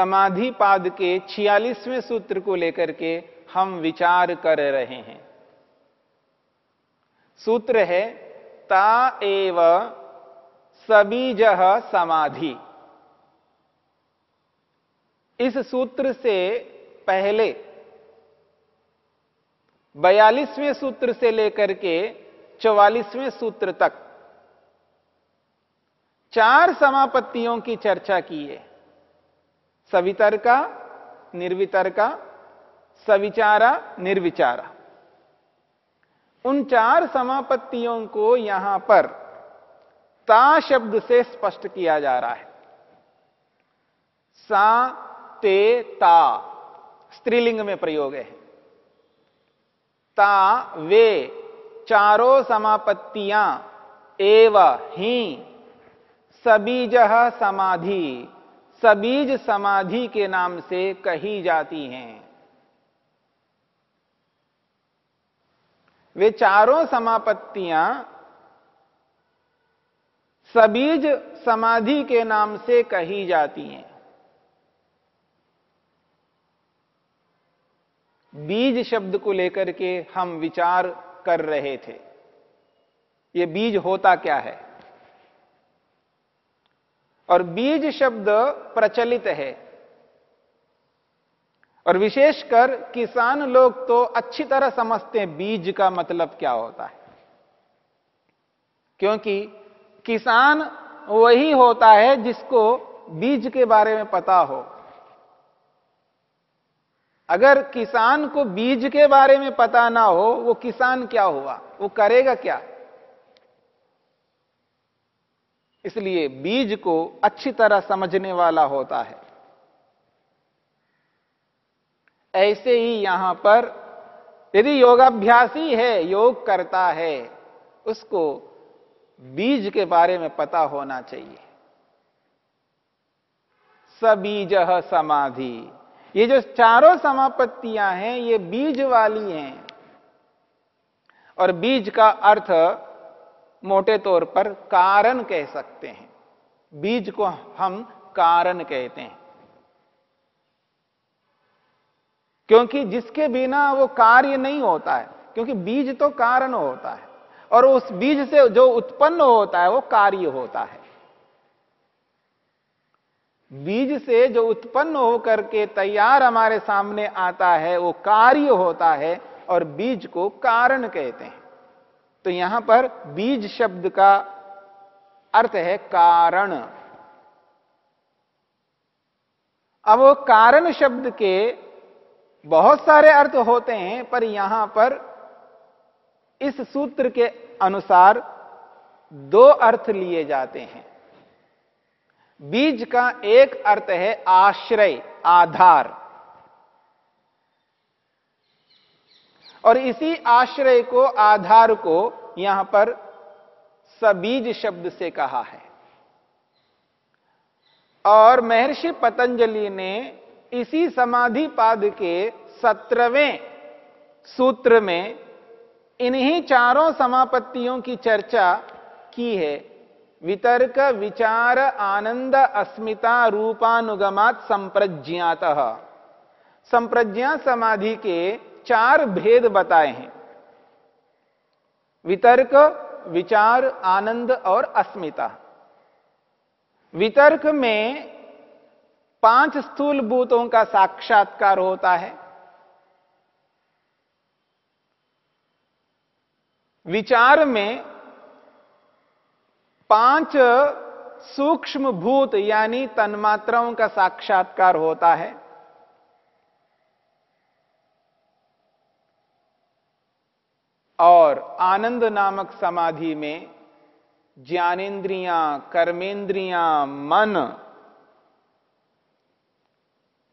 समाधि पाद के छियालीसवें सूत्र को लेकर के हम विचार कर रहे हैं। सूत्र है, ता एव सबीज समाधि। इस सूत्र से पहले, बयालीसवें सूत्र से लेकर के चौवालीसवें सूत्र तक, चार समापत्तियों की चर्चा की है। सवितरका, निर्वितरका, सविचारा, निर्विचारा। उन चार समापत्तियों को यहाँ पर ता शब्द से स्पष्ट किया जा रहा है। सा, ते, ता स्त्रीलिंग में प्रयोग है। ता, वे चारों समापत्तियाँ एव ही सबीज समाधि सबीज समाधि के नाम से कही जाती हैं। वे चारों समापत्तियाँ सबीज समाधि के नाम से कही जाती हैं। बीज शब्द को लेकर के हम विचार कर रहे थे। यह बीज होता क्या है? और बीज शब्द प्रचलित है। और विशेषकर किसान लोग तो अच्छी तरह समझते हैं बीज का मतलब क्या होता है। क्योंकि किसान वही होता है जिसको बीज के बारे में पता हो। अगर किसान को बीज के बारे में पता ना हो, वो किसान क्या हुआ? वो करेगा क्या? इसलिए बीज को अच्छी तरह समझने वाला होता है। ऐसे ही यहाँ पर यदि योगाभ्यासी है, योग करता है, उसको बीज के बारे में पता होना चाहिए। सबीज समाधि। ये जो चारों समापत्तियाँ हैं, ये बीज वाली हैं। और बीज का अर्थ मोटे तौर पर कारण कह सकते हैं। बीज को हम कारण कहते हैं। क्योंकि जिसके बिना वो कार्य नहीं होता है, क्योंकि बीज तो कारण होता है, और उस बीज से जो उत्पन्न होता है, वो कार्य होता है। बीज से जो उत्पन्न होकर के तैयार हमारे सामने आता है, वो कार्य होता है, और बीज को कारण कहते हैं। तो यहाँ पर बीज शब्द का अर्थ है कारण। अब कारण शब्द के बहुत सारे अर्थ होते हैं, पर यहाँ पर इस सूत्र के अनुसार दो अर्थ लिए जाते हैं। बीज का एक अर्थ है आश्रय, आधार। और इसी आश्रय को, आधार को यहाँ पर सबीज शब्द से कहा है। और महर्षि पतंजलि ने इसी समाधि पाद के सत्रहवें सूत्र में इन्हीं चारों समापत्तियों की चर्चा की है। वितर्क, विचार, आनंद, अस्मिता, रूपानुगमात, संप्रज्ञात। संप्रज्ञा समाधि के चार भेद बताए हैं। वितर्क, विचार, आनंद और अस्मिता। वितर्क में पाँच स्थूल भूतों का साक्षात्कार होता है। विचार में पाँच सूक्ष्म भूत यानी तन्मात्राओं का साक्षात्कार होता है। और आनंद नामक समाधि में ज्ञानेन्द्रियाँ कर्मेंद्रियाँ मन,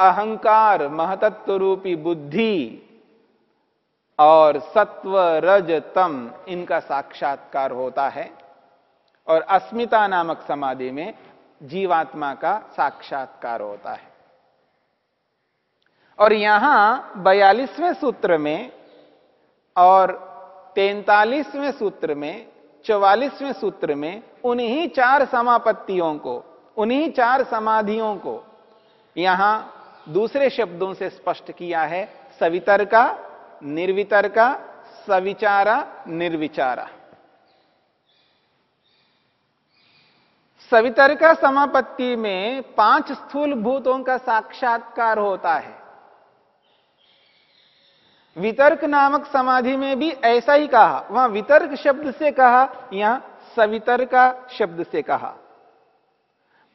अहंकार महतत्व रूपी बुद्धि और सत्व, रज, तम, इनका साक्षात्कार होता है। और अस्मिता नामक समाधि में जीवात्मा का साक्षात्कार होता है। और यहाँ बयालीसवें सूत्र में और तैतालीसवें सूत्र में, चौवालीसवें सूत्र में, उन्हीं चार समापत्तियों को, उन्हीं चार समाधियों को यहाँ दूसरे शब्दों से स्पष्ट किया है सवितर का निर्वितर का सविचारा, निर्विचारा। सवितर का समापत्ति में पाँच स्थूल भूतों का साक्षात्कार होता है। वितर्क नामक समाधि में भी ऐसा ही कहा। वहाँ वितर्क शब्द से कहा, यहाँ सवितर का शब्द से कहा।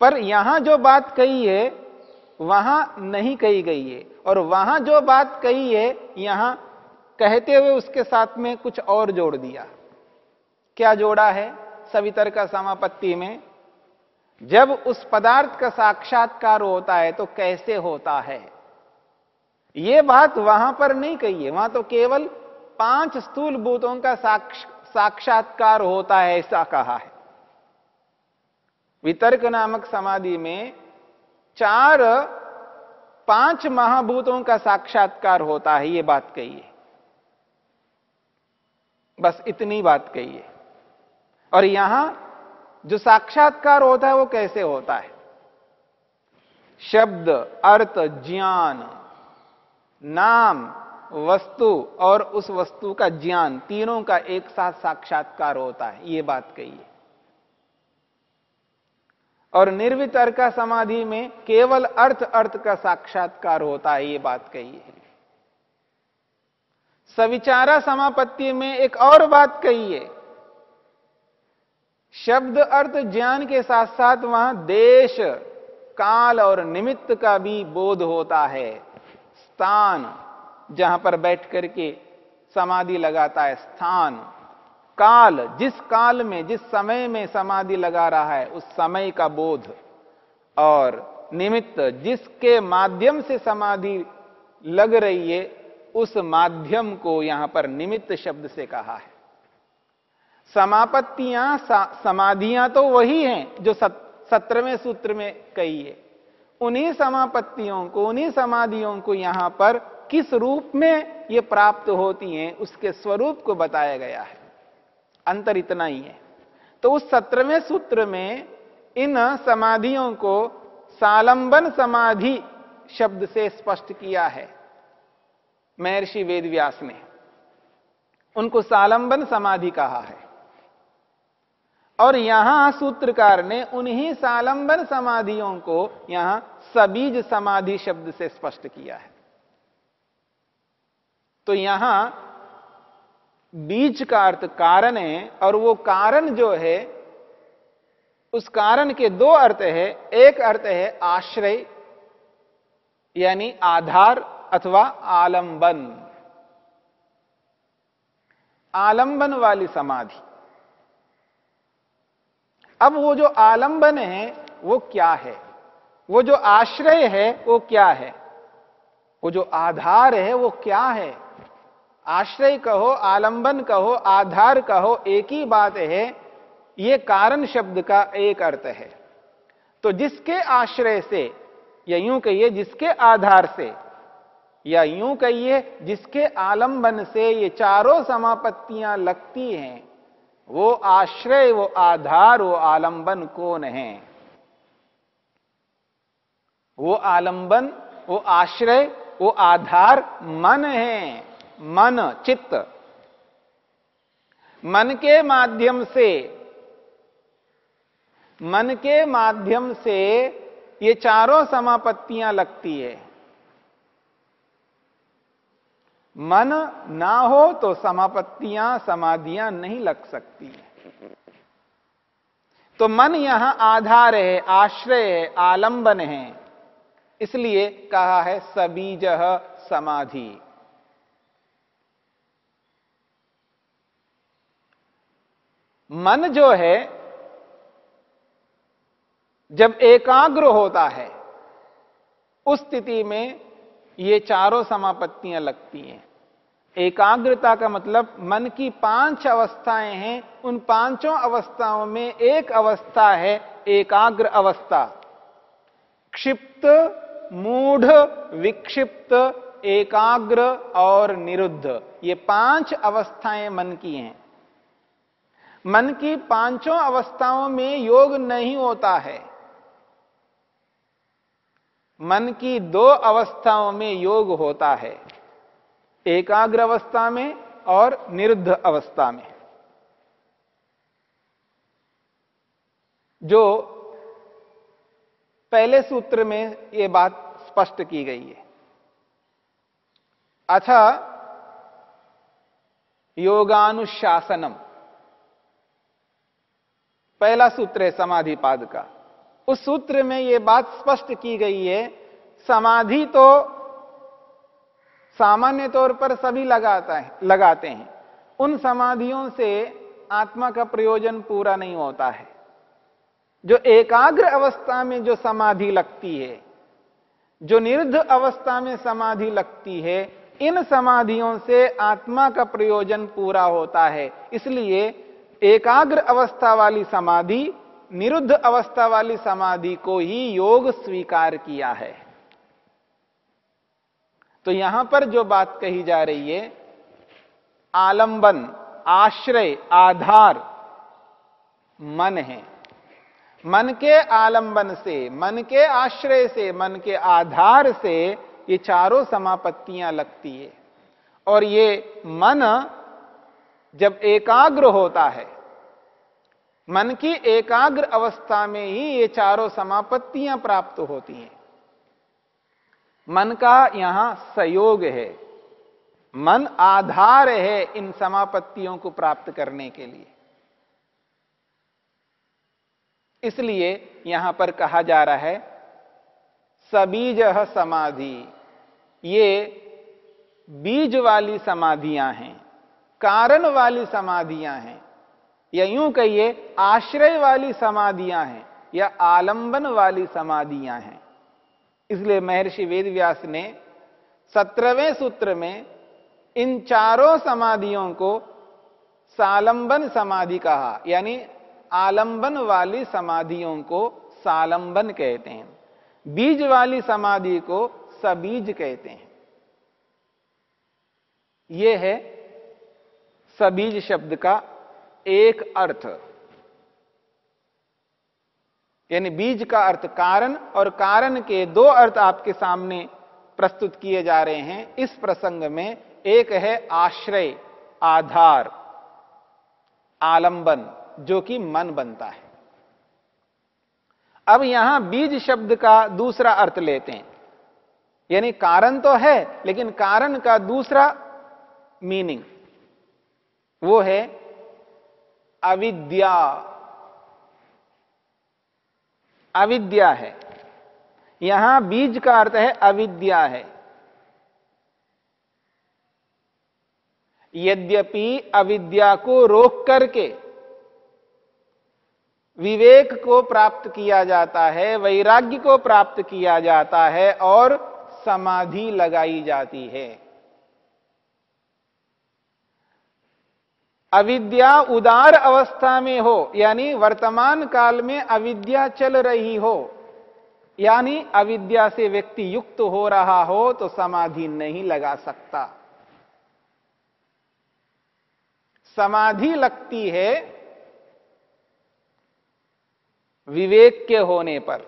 पर यहाँ जो बात कही है, वहाँ नहीं कही गई है। और वहाँ जो बात कही है, यहाँ कहते हुए उसके साथ में कुछ और जोड़ दिया। क्या जोड़ा है सवितर का समापत्ति में? जब उस पदार्थ का साक्षात्कार होता है तो कैसे होता है? यह बात वहाँ पर नहीं कही है। वहाँ तो केवल पाँच स्थूल भूतों का साक्ष, साक्षात्कार होता है ऐसा कहा है। वितर्क नामक समाधि में चार पाँच महाभूतों का साक्षात्कार होता है यह बात कही है। बस इतनी बात कही है। और यहाँ जो साक्षात्कार होता है वो कैसे होता है? शब्द अर्थ ज्ञान। नाम, वस्तु और उस वस्तु का ज्ञान तीनों का एक साथ साक्षात्कार होता है। ये बात कही है। और का समाधि में केवल अर्थ अर्थ का साक्षात्कार होता है, ये बात कही है। सविचारा समापत्ति में एक और बात कही है। शब्द, अर्थ, ज्ञान के साथ साथ वहाँ देश, काल और निमित्त का भी बोध होता है। स्थान, जहाँ पर बैठ करके समाधि लगाता है, स्थान। काल, जिस काल में, जिस समय में समाधि लगा रहा है, उस समय का बोध। और निमित्त, जिसके माध्यम से समाधि लग रही है, उस माध्यम को यहाँ पर निमित्त शब्द से कहा है। समापत्तियाँ समाधियाँ तो वही हैं, जो सत्रहवें सूत्र में कही है। उन्हीं समापत्तियों को, उन्हीं समाधियों को यहाँ पर किस रूप में ये प्राप्त होती हैं, उसके स्वरूप को बताया गया है। अंतर इतना ही है। तो उस सत्रहवें सूत्र में इन समाधियों को सालंबन समाधि शब्द से स्पष्ट किया है, महर्षि वेदव्यास ने। उनको सालंबन समाधि कहा है। और यहाँ सूत्रकार ने उन्हीं सालंबन समाधियों को यहाँ सबीज समाधि शब्द से स्पष्ट किया है। तो यहाँ बीज का अर्थ कारण है और वो कारण जो है, उस कारण के दो अर्थ है। एक अर्थ है आश्रय, यानी आधार अथवा आलंबन। आलंबन वाली समाधि। अब वो जो आलंबन है, वो क्या है? वो जो आश्रय है, वो क्या है? वो जो आधार है, वो क्या है? आश्रय कहो, आलंबन कहो, आधार कहो, एक ही बात है, ये कारण शब्द का एक अर्थ है। तो जिसके आश्रय से, या यूँ कहिए, जिसके आधार से, या यूँ कहिए, जिसके आलंबन से ये चारों समापत्तियाँ लगती हैं वो आश्रय, वो आधार, वो आलंबन कौन है? वो आलंबन, वो आश्रय, वो आधार मन है। मन, चित्त। मन के माध्यम से, मन के माध्यम से ये चारों समापत्तियाँ लगती है। मन ना हो तो समापत्तियाँ, समाधियाँ नहीं लग सकती। तो मन यहाँ आधार है, आश्रय है, आलंबन है। इसलिए कहा है सबीज समाधि। मन जो है, जब एकाग्र होता है, उस स्थिति में ये चारों समापत्तियाँ लगती हैं। एकाग्रता का मतलब मन की पाँच अवस्थाएँ हैं। उन पाँचों अवस्थाओं में एक अवस्था है, एकाग्र अवस्था। क्षिप्त, मूढ़, विक्षिप्त, एकाग्र और निरुद्ध। ये पाँच अवस्थाएँ मन की हैं। मन की पाँचों अवस्थाओं में योग नहीं होता है। मन की दो अवस्थाओं में योग होता है, एकाग्र अवस्था में और निरुद्ध अवस्था में। जो पहले सूत्र में यह बात स्पष्ट की गई है। अच्छा योगानुशासनम, पहला सूत्र है समाधि पाद का। उस सूत्र में यह बात स्पष्ट की गई है, समाधि तो सामान्य तौर पर सभी लगाता है, लगाते हैं। उन समाधियों से आत्मा का प्रयोजन पूरा नहीं होता है। जो एकाग्र अवस्था में जो समाधि लगती है, जो निरुद्ध अवस्था में समाधि लगती है, इन समाधियों से आत्मा का प्रयोजन पूरा होता है। इसलिए एकाग्र अवस्था वाली समाधि निरुद्ध अवस्था वाली समाधि को ही योग स्वीकार किया है। तो यहाँ पर जो बात कही जा रही है, आलंबन, आश्रय, आधार, मन है। मन के आलंबन से, मन के आश्रय से, मन के आधार से ये चारों समापत्तियाँ लगती है। और ये मन जब एकाग्र होता है मन की एकाग्र अवस्था में ही ये चारों समापत्तियाँ प्राप्त होती हैं। मन का यहाँ सहयोग है। मन आधार है इन समापत्तियों को प्राप्त करने के लिए। इसलिए यहाँ पर कहा जा रहा है सबीज समाधि। ये बीज वाली समाधियाँ हैं, कारण वाली समाधियाँ हैं। या यूँ कहिए, आश्रय वाली समाधियाँ हैं या आलंबन वाली समाधियाँ हैं। इसलिए महर्षि वेदव्यास ने सत्रहवें सूत्र में इन चारों समाधियों को सालंबन समाधि कहा, यानी आलंबन वाली समाधियों को सालंबन कहते हैं। बीज वाली समाधि को सबीज कहते हैं। यह है सबीज शब्द का एक अर्थ। यानी बीज का अर्थ कारण और कारण के दो अर्थ आपके सामने प्रस्तुत किए जा रहे हैं। इस प्रसंग में एक है आश्रय, आधार, आलंबन, जो कि मन बनता है। अब यहाँ बीज शब्द का दूसरा अर्थ लेते हैं। यानी कारण तो है, लेकिन कारण का दूसरा मीनिंग वो है अविद्या। अविद्या है। यहाँ बीज का अर्थ है अविद्या है। यद्यपि अविद्या को रोक करके विवेक को प्राप्त किया जाता है, वैराग्य को प्राप्त किया जाता है और समाधि लगाई जाती है। अविद्या उदार अवस्था में हो, यानी वर्तमान काल में अविद्या चल रही हो, यानी अविद्या से व्यक्ति युक्त हो रहा हो तो समाधि नहीं लगा सकता। समाधि लगती है विवेक के होने पर,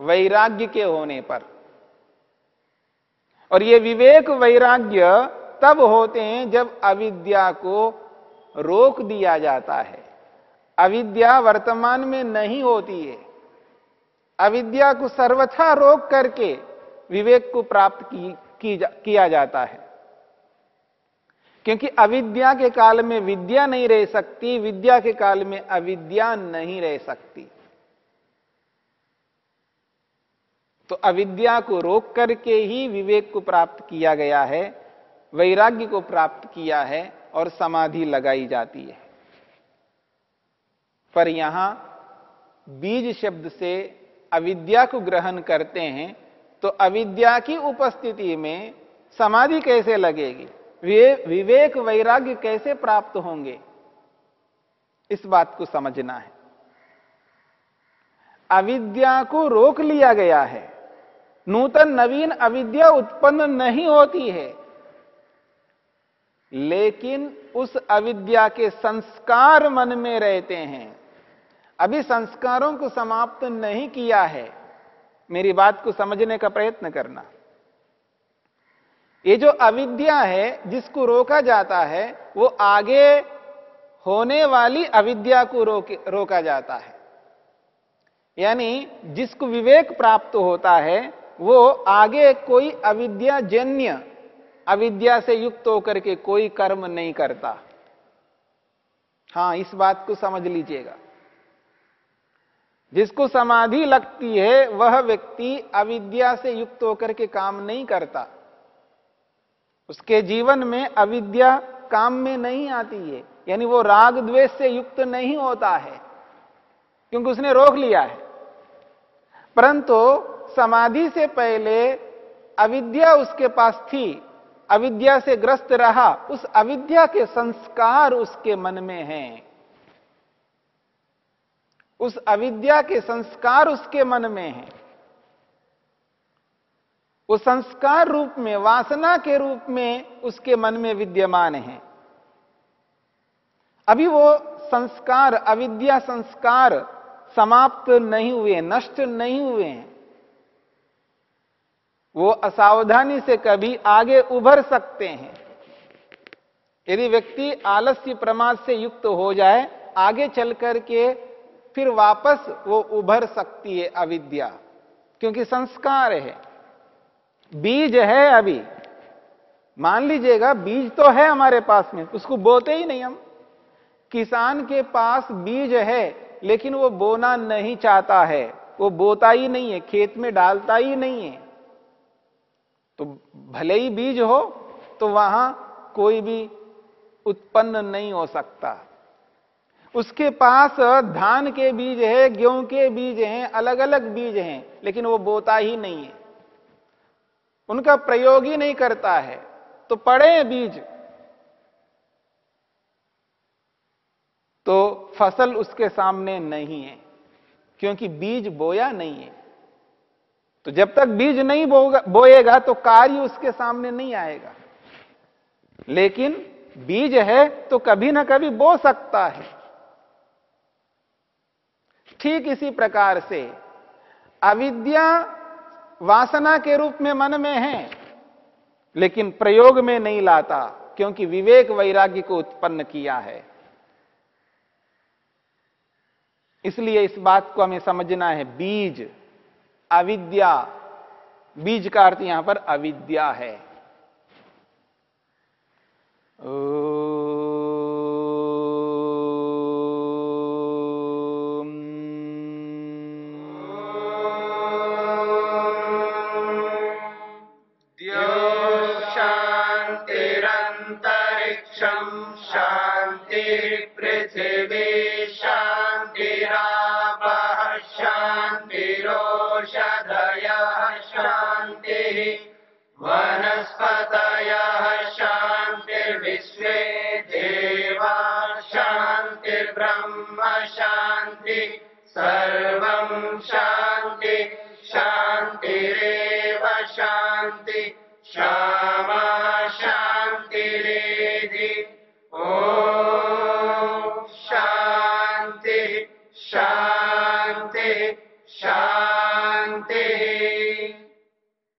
वैराग्य के होने पर। और यह विवेक वैराग्य तब होते हैं जब अविद्या को रोक दिया जाता है। अविद्या वर्तमान में नहीं होती है। अविद्या को सर्वथा रोक करके विवेक को प्राप्त की, की जा, किया जाता है। क्योंकि अविद्या के काल में विद्या नहीं रह सकती विद्या के काल में अविद्या नहीं रह सकती। तो अविद्या को रोक करके ही विवेक को प्राप्त किया गया है। वैराग्य को प्राप्त किया है और समाधि लगाई जाती है। पर यहाँ बीज शब्द से अविद्या को ग्रहण करते हैं तो अविद्या की उपस्थिति में समाधि कैसे लगेगी? विवेक वैराग्य कैसे प्राप्त होंगे? इस बात को समझना है। अविद्या को रोक लिया गया है। नूतन नवीन अविद्या उत्पन्न नहीं होती है। लेकिन उस अविद्या के संस्कार मन में रहते हैं। अभी संस्कारों को समाप्त नहीं किया है। मेरी बात को समझने का प्रयत्न करना। ये जो अविद्या है जिसको रोका जाता है वो आगे होने वाली अविद्या को रोक, जाता है। यानी जिसको विवेक प्राप्त होता है वो आगे कोई अविद्या जन्य अविद्या से युक्त होकर के कोई कर्म नहीं करता। हाँ, इस बात को समझ लीजिएगा। जिसको समाधि लगती है, वह व्यक्ति अविद्या से युक्त होकर के काम नहीं करता। उसके जीवन में अविद्या काम में नहीं आती है, यानी वो राग द्वेष से युक्त नहीं होता है, क्योंकि उसने रोक लिया है। परंतु समाधि से पहले अविद्या उसके पास थी अविद्या से ग्रस्त रहा, उस अविद्या के संस्कार उसके मन में हैं। उस अविद्या के संस्कार उसके मन में हैं। वो संस्कार रूप में, वासना के रूप में उसके मन में विद्यमान है। अभी वो संस्कार, अविद्या संस्कार समाप्त नहीं हुए, नष्ट नहीं हुए हैं। वो असावधानी से कभी आगे उभर सकते हैं। यदि व्यक्ति आलस्य प्रमाद से युक्त हो जाए, आगे चल करके फिर वापस वो उभर सकती है अविद्या, क्योंकि संस्कार है। बीज है अभी। मान लीजिएगा, बीज तो है हमारे पास में, उसको बोते ही नहीं हम। किसान के पास बीज है, लेकिन वो बोना नहीं चाहता है। वो बोता ही नहीं है, खेत में डालता ही नहीं है। तो भले ही बीज हो तो वहाँ कोई भी उत्पन्न नहीं हो सकता। उसके पास धान के बीज है, गेहूँ के बीज हैं अलग अलग बीज हैं, लेकिन वो बोता ही नहीं है। उनका प्रयोग ही नहीं करता है। तो पड़े बीज। तो फ़सल उसके सामने नहीं है, क्योंकि बीज बोया नहीं है। तो जब तक बीज नहीं बोएगा तो कार्य उसके सामने नहीं आएगा। लेकिन बीज है तो कभी ना कभी बो सकता है। ठीक इसी प्रकार से अविद्या वासना के रूप में मन में है, लेकिन प्रयोग में नहीं लाता, क्योंकि विवेक वैराग्य को उत्पन्न किया है। इसलिए इस बात को हमें समझना है, बीज अविद्या बीज का अर्थ यहाँ पर अविद्या है। ओ...